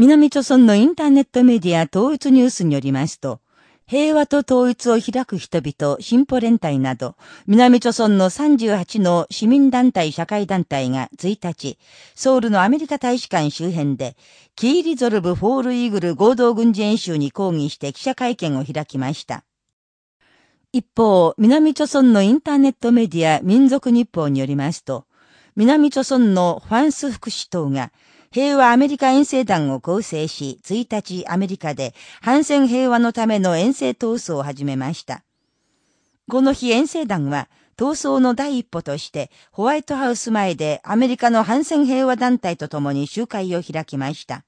南朝鮮のインターネットメディア統一ニュースによりますと、平和と統一を開く人々、進歩連隊など、南朝鮮の38の市民団体、社会団体が1日、ソウルのアメリカ大使館周辺で、キーリゾルブ・フォール・イーグル合同軍事演習に抗議して記者会見を開きました。一方、南朝鮮のインターネットメディア民族日報によりますと、南朝村のファンス副首相が、平和アメリカ遠征団を構成し、1日アメリカで反戦平和のための遠征闘争を始めました。この日遠征団は、闘争の第一歩として、ホワイトハウス前でアメリカの反戦平和団体と共に集会を開きました。